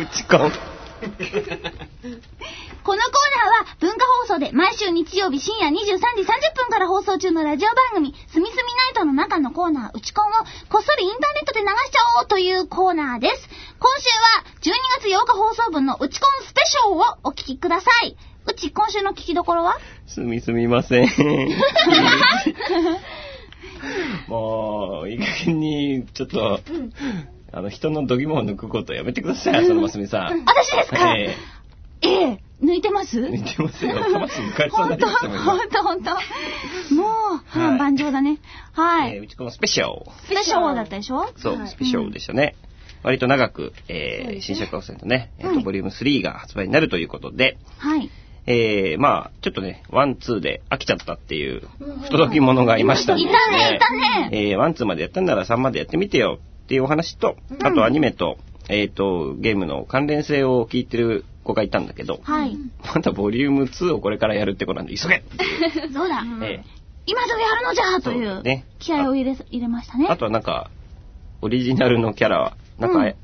うちこん。このコーナーは文化放送で毎週日曜日深夜23時30分から放送中のラジオ番組、すみすみナイトの中のコーナー、うちこんをこっそりインターネットで流しちゃおうというコーナーです。今週は12月8日放送分のうちこんスペシャルをお聞きください。うち、今週の聞きどころは？すみすみません。もう、いい加減に、ちょっと、あの、人の度肝を抜くことやめてください、そのますみさん。私ですか？えええ、抜いてます？え抜いてますよ。魂抜かれそうなりましたもんほんと、ほんと。もう、波瀾万丈だね。はい。えーうちこのスペシャル。スペシャルだったでしょ？そう、はいスペシャルでしたね。割と長く、えー新尺路線とね、えっ、と、はいボリューム3が発売になるということで、はい。えー、まあ、ちょっとね、 one、two で飽きちゃったっていう、不届き者がいましたんで、いたね、いたね。えー、 one、two までやったんなら3までやってみてよっていうお話と、あとアニメと、えっ、と、ゲームの関連性を聞いてる子がいたんだけど、はい。まだボリューム2をこれからやるってことなんで、急げ、そうだ。え今すぐやるのじゃといそう気合を入れ入れましたね。ーあとはなんか、オリジナルのキャラは、なんか、うん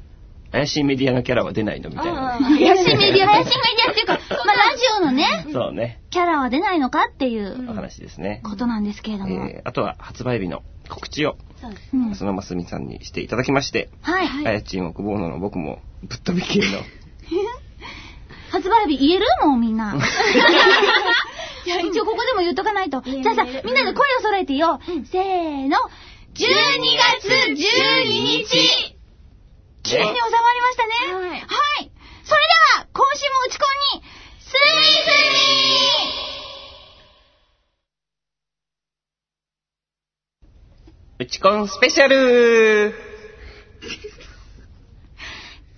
怪しいメディアのキャラは出ないのみたいなね、怪しいメディア、怪しいメディアっていうか、まあラジオのね、そうね、キャラは出ないのかっていうお話ですね。ことなんですけれども。えーあとは発売日の告知を、そのますみさんにしていただきまして、はい。あやちん、奥坊野の僕も、ぶっ飛び系の、発売日言えるもうみんな。いや、一応ここでも言っとかないと。じゃあさ、みんなで声を揃えてよ。せーの。12月12日綺麗に収まりましたね。はいはい。それでは、今週も打ち込みに、スミスうちこんスペシャル今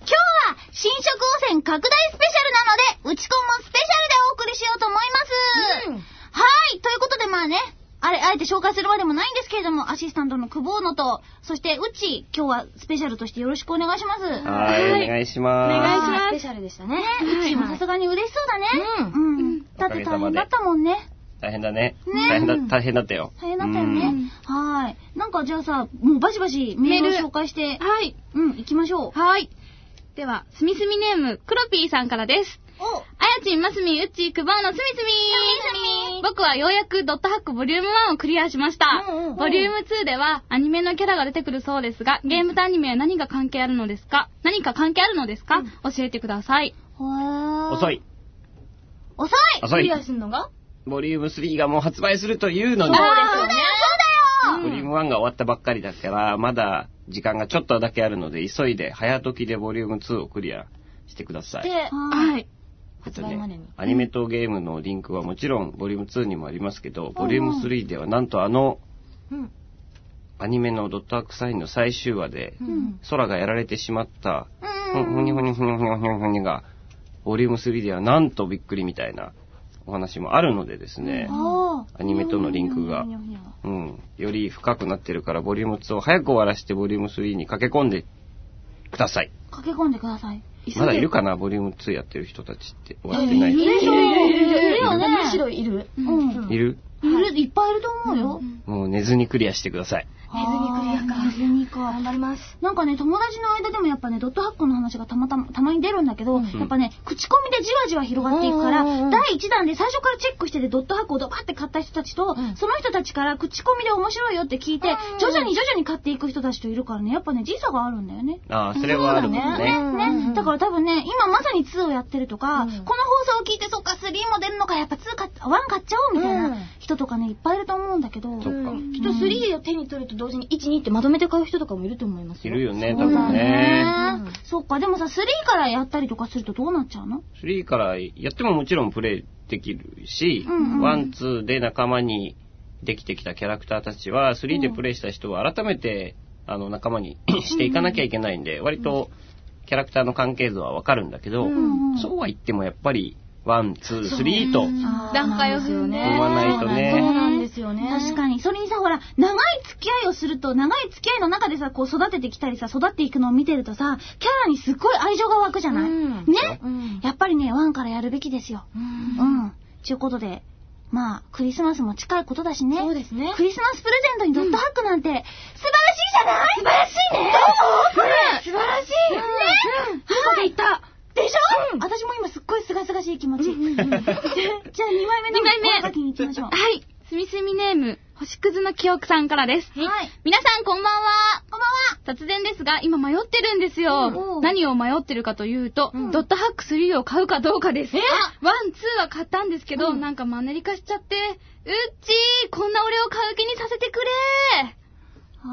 日は新色汚染拡大スペシャルなので、うちこんもスペシャルでお送りしようと思います。うんはい。ということでまあね、あえて紹介するまでもないんですけれども、アシスタントの久保野と、そしてうち、今日はスペシャルとしてよろしくお願いします。はい、はいお願いします。お願いしますはいスペシャルでしたね。うちもさすがに嬉しそうだね。うんうん。だって大変だったもんね。大変だね。ね大変だ、大変だったよ。大変だったよねうん。はい。なんかじゃあさ、もうバシバシメールを紹介して、はい。うん、行きましょう。はい。では、すみすみネーム、クロピーさんからです。おあやちん、ますみ、うっちー、くばおのすみすみ僕はようやくドットハックボリューム1をクリアしました。うんうんうんボリューム2ではアニメのキャラが出てくるそうですが、ゲームとアニメは何が関係あるのですか？何か関係あるのですか、教えてください。遅い。遅い遅いクリ。アするのが？ボリューム3がもう発売するというのに、そうだよ、そうだよボリューム1が終わったばっかりだから、まだ時間がちょっとだけあるので、急いで早時でボリューム2をクリアしてください。で、はい。ね、アニメとゲームのリンクはもちろんボリューム2にもありますけど、ボリューム3ではなんとあのうん。アニメのドットアークサインの最終話で、うん。空がやられてしまった、うんふふにふにふにふにふにふにが、ボリューム3ではなんとびっくりみたいなお話もあるのでですね、あアニメとのリンクが、うん、より深くなってるから、ボリューム2を早く終わらせて、ボリューム3に駆け込んでください。あ、駆け込んでください。まだいるかな、ボリューム2やってる人たちって終わってない人。いるでしょいるよね。むしろいる。うん。いるいる、いっぱいいると思うよ。もう寝ずにクリアしてください。寝ずにクリアか寝ずにか。頑張ります。なんかね、友達の間でもやっぱね、ドットハックの話がたまたま、たまに出るんだけど、うん。やっぱね、口コミでじわじわ広がっていくから、第1弾で最初からチェックしててドットハックをドバって買った人たちと、うん。その人たちから口コミで面白いよって聞いて、うん。徐々に徐々に買っていく人たちといるからね、やっぱね、時差があるんだよね。ああ、それはあるもんね。ねね、うんうん。だから多分ね、今まさに2をやってるとか、うん。この放送を聞いて、そっか、3も出るのか、やっぱ2か、1買っちゃおうみたいうん。な人とかね、いっぱいいると思うんだけど、きっと3を手に取ると同時に1、2ってまとめて買う人とかもいると思いますよ。いるよね、多そうだ。分ね。ねうん。そっか、でもさ、3からやったりとかするとどうなっちゃうの？3からやってももちろんプレイできるし、うんうん。 one、two で仲間にできてきたキャラクターたちは、3でプレイした人は改めて、あの、仲間に していかなきゃいけないんで、割とキャラクターの関係図はわかるんだけど、うんうん。そうは言ってもやっぱり、 one、two、three と、段階を踏んで。踏まないとね。そうなんですよね。確かに。それにさ、ほら、長い付き合いをすると、長い付き合いの中でさ、こう育ててきたりさ、育っていくのを見てるとさ、キャラにすっごい愛情が湧くじゃない、うん。ね、うん。やっぱりね、 one からやるべきですよ。うん。ちゅうことで、まあ、クリスマスも近いことだしね。そうですね。クリスマスプレゼントにドットハックなんて、素晴らしいじゃない？素晴らしいね。これ素晴らしい。ねうん。うん。で言った。私も今すっごいすがすがしい気持ち。じゃあ2枚目の二枚目おはがきに行きましょう。はい。すみすみネーム、星屑の記憶さんからです。はい。皆さんこんばんは。こんばんは。突然ですが、今迷ってるんですよ。うん何を迷ってるかというと、うんドットハック3を買うかどうかです。ワン、 two は買ったんですけど、うんなんかマンネリ化しちゃって、うっちー、こんな俺を買う気にさせてくれあー、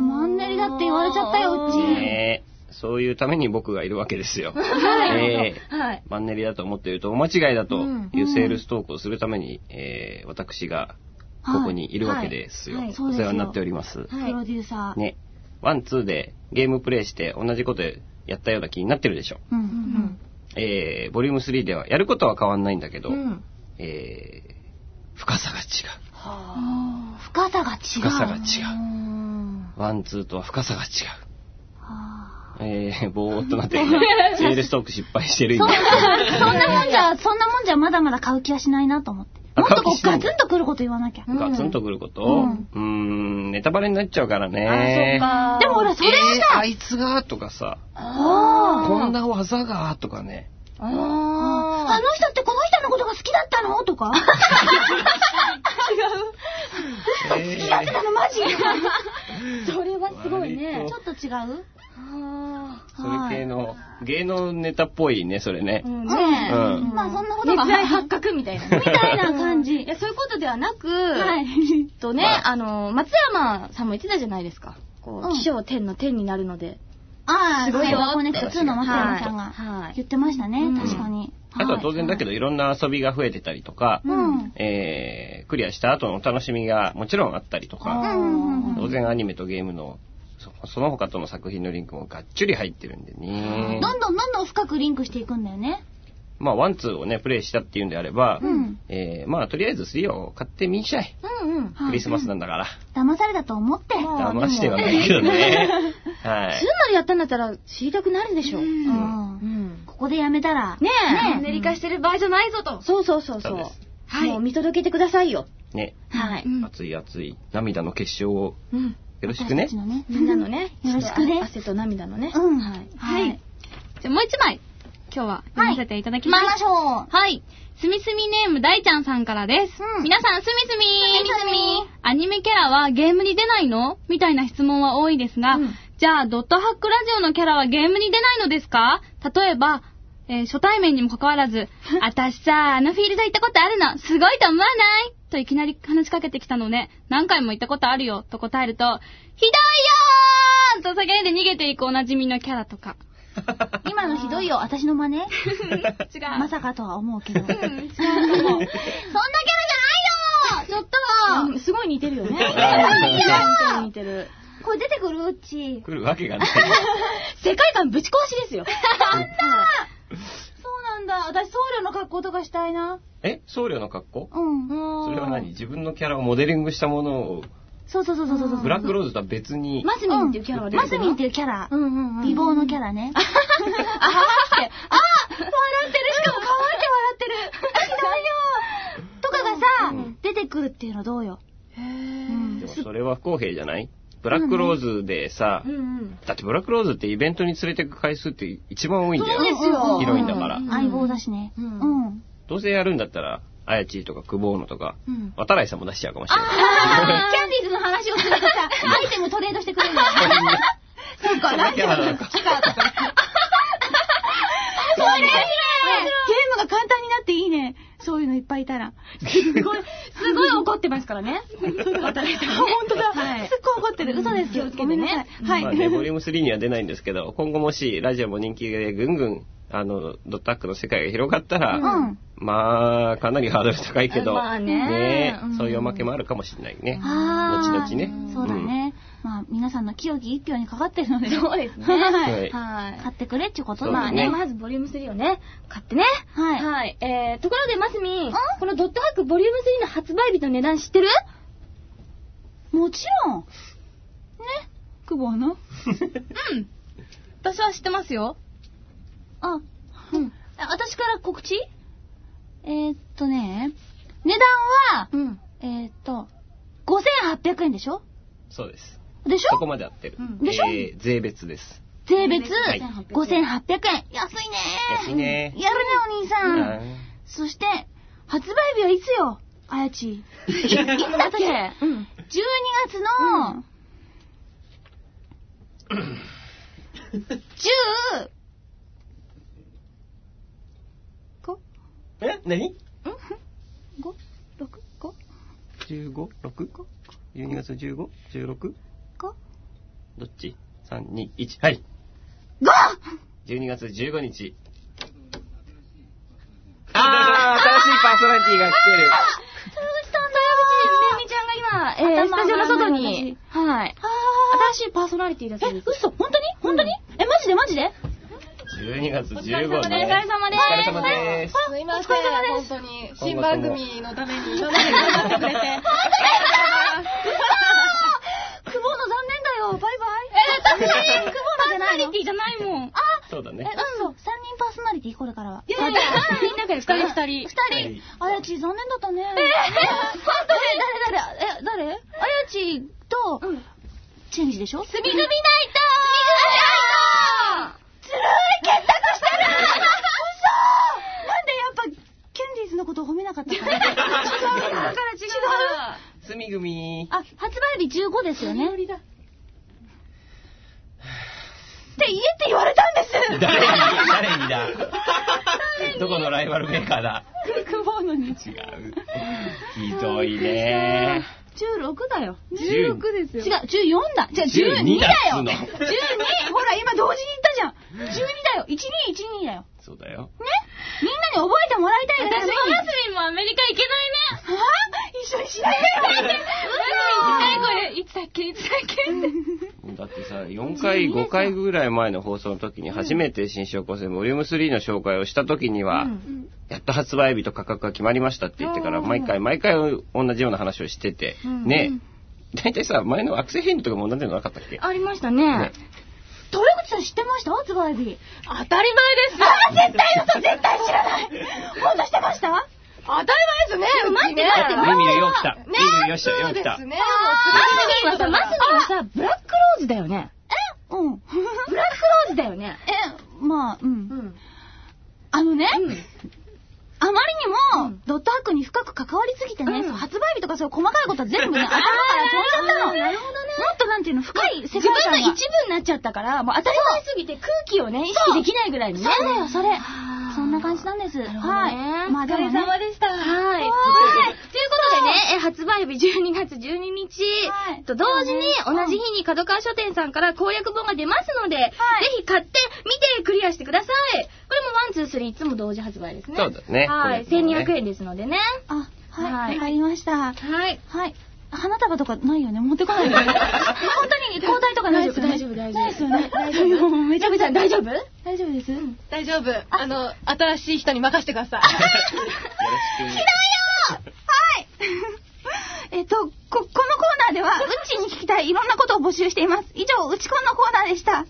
マンネリだって言われちゃったよ、うち。ねえそういうために僕がいるわけですよ。はいええはい。マンネリだと思っていると大間違いだとうんいうセールストークをするために、えー私がここにいるわけですよ。はいはいお世話になっております。はいプロデューサー。ね。 one、two でゲームプレイして同じことやったような気になってるでしょ。うん。ううんん。えー、ボリューム3ではやることは変わんないんだけど、うん。えー、深さが違は深さが違う。深さが違うあ。うんう。 one、two とは深さが違う。あえー、ぼーっとなって。セールストーク失敗してるーそん今。な、そんなもんじゃ、そんなもんじゃまだまだ買う気はしないなと思って。あもっとこうガツンとくること言わなきゃ。うん。ガツンとくること、ううん。ーん、ネタバレになっちゃうからね。あ、そっか。でもほら、それをえーさ、あいつがとかさ、こんな技がとかね。ああの人ってこの人のことが好きだったの？とか。え 好きだってたの？マジー。それはすごいね。ちょ。っと違う。あそれ系の、芸能ネタっぽいね、それねー。うんうんねうんまあそんなことが。発覚みたいなね。みたいな感じいや、そういうことではなく、はい。とね、まああの、松山さんも言ってたじゃないですか。こうんう、気象天の天になるので。ああ、すごいよそうコネクト2の松山さんはいがはい言ってましたねうん。確かに。あとは当然だけど。ど、いろんな遊びが増えてたりとか、うん。えー、クリアした後のお楽しみがもちろんあったりとうか、当然アニメとゲームの、そその他との作品のリンクもがっちり入ってるんでね。どんどんどんどん深くリンクしていくんだよね。まあ、 one、two をね、プレイしたっていうんであれば、うんえー、まあ、とりあえず3を買ってみんしゃい。うんうん。はいクリスマスなんだから。騙されたと思って。まあ騙してはないけどね。はいすん。なりやったんだったら知りたくなるでしょ。う。うんん。ここでやめたら。ねえ。マンネリ化してる場合じゃないぞと。そうそうそうそう。はい。もう見届けてくださいよ。ね、はい。うん熱い熱い涙の結晶をうん。よろしくね。みんなのね。よろしくね汗と涙のね。うんはい。はい。じゃあもう一枚、今日は読ませていただきましょう。はい。すみすみネーム大ちゃんさんからです。うん皆さん、すみすみすみすみアニメキャラはゲームに出ないのみたいな質問は多いですが、うんじゃあ、ドットハックラジオのキャラはゲームに出ないのですか？例えば、えー初対面にもかかわらず、あたしさ、あのフィールド行ったことあるの、すごいと思わない？といきなり話しかけてきたので、何回も行ったことあるよ、と答えると、ひどいよーと叫んで逃げていくおなじみのキャラとか。今のひどいよ、私の真似？違う。まさかとは思うけど。そんなキャラじゃないよちょっとうんすごい似てるよね。似てるる似てる。これ出てくるうち。来るわけがない。世界観ぶち壊しですよ。そうなんだ。私僧侶の格好とかしたいな。え？僧侶の格好？うん。それは何？自分のキャラをモデリングしたものを、そうそうそうそうそう。ブラックローズとは別に、マスミンっていうキャラマスミンっていうキャラ。うんうんうん。美貌のキャラね。あははって。あ笑ってるしかも可愛いて笑ってるひどいよとかがさ、うん出てくるっていうのどうよ。へんでもそれは不公平じゃない？ブラックローズでさ、うんうん。だってブラックローズってイベントに連れてく回数って一番多いんだよ。そうですよヒロインだから。うん相棒だしね。ううんん。どうせやるんだったら、あやちとか久保野とか、うん渡来さんも出しちゃうかもしれない。キャンディーズの話をするとさ、アイテムトレードしてくれるんだよ。そっか、そんなキャラなのか。それゲームが簡単になっていいね。そういうのいっぱいいたら。すごい、すごい怒ってますからね。本当だ。はいすっごい怒ってる。嘘です。気をつけてねごめんなさい。はい。まあね、ボリューム3には出ないんですけど、今後もしラジオも人気でぐんぐん、あの、ドットアックの世界が広がったら、うん。まあ、かなりハードル高いけど、まあねねうんそういうおまけもあるかもしれないね。後々ねそうだね。まあ、皆さんの清き一票にかかってるので。そうですね。はい。はい。買ってくれっていうことだねまあね、まずボリューム3をね、買ってね。はいはい。えー、ところでマスミン、このドットハックボリューム3の発売日の値段知ってる？もちろん。ね？久保のうん。私は知ってますよ。あ、うん。あ私から告知？えー、っとね、値段は、うん。えー、っと、5800円でしょ？そうです。でしょ？そこまで合ってる。うん。でしょ？えー税別です。税性別？はい。5800円。安いね。安いね。やるね、お兄さん。うん。そして、発売日はいつよ？あやち。いつだっけ ?12 月の、10、え？何？5、6、5、?15、6? 12月15、16? 5、どっち ?3、2、1、はい。5! 12月15日。あー、新しいパーソナリティが来てる。めみちゃんが今、えー、スタジオの外に、はい。あ新しいパーソナリティだです。嘘？本当に？本当に？え、マジで？マジで？12月15日。お疲れ様ですお疲れ様です。すいません、本当に。新番組のために、今まで 頑張ってくれて。久保の残念だよ。バイバイ。え、私、久保のじゃないのティじゃないもん。あ、え、そうだね。嘘。三人パーソナリティこれからは。いやいや、みんなで二人二人。二二人。あやち、残念だったね。え本当に？誰誰え、誰？あやちと、チェンジでしょ？すみぐみナイトすみぐみナイトずるい結託してる嘘なんでやっぱ、ケンディーズのことを褒めなかった から。違う。だから違う。すみ組。あ、発売日15ですよね。って言えって言われたんです誰に、誰にだ？どこのライバルメーカーだ？久保のに。違う。ひどいね16だよ。16です違う、14だ。じゃあ12 12だよ。だっつうの 12! ほら、今同時に言ったじゃん。12だよ。1212だよ。そうだよ。ね？みんなに覚えてもらいたいがために。私もマスミンもアメリカ行けないね。はぁ一緒にしないでよ。え、これ、いつだっけいつだっけだってさ、4回、5回ぐらい前の放送の時に初めて新証拠線ボリューム3の紹介をした時には、やっと発売日と価格が決まりましたって言ってから、毎回毎回同じような話をしてて、ね。大体さ、前のアクセ変異とかも同じのなかったっけ？ありましたね。ね。鳥口さん知ってました？発売日。当たり前です。よ。あ、絶対嘘絶対知らない。ほんとしてました？当たり前ですね。待って待って。みみるよ来た。ね。よっしゃ、よ来た。そうです。ね。マスミンはさ、マスミンはさ、ブラックローズだよね。えうん。ブラックローズだよね。え、まあ、うん。うん。あのね、うんあまりにも、ドットハックに深く関わりすぎてね、発売日とかそういう細かいことは全部ね、頭から飛んじゃったの。なるほどね。もっとなんていうの、深い世自界観が。分の一部になっちゃったから、もう当たり前すぎて空気をね、意識できないぐらいにね。そうだよ、それ。そんな感じなんです。はねい。まあでもね。でした。はい。はいということでね、え発売日12月12日はいと同時に同じ日に角川書店さんから攻略本が出ますので、ぜひ買ってみてクリアしてください。これも one、ツー、 three いつも同時発売ですね。そうだねはい。これもね1200円ですのでね。あ、ははいい。わかりました。はい。はい。花束とかないよね持ってこないよね。本当に交代とかないですよね。大丈夫大丈夫ないですよね。大丈夫もうめちゃくちゃ大丈夫大丈夫です。大丈夫。あの、新しい人に任せてください。よろしく。はい。えっと、こ、このコーナーでは、うんちに聞きたいいろんなことを募集しています。以上、うちこんのコーナーでした。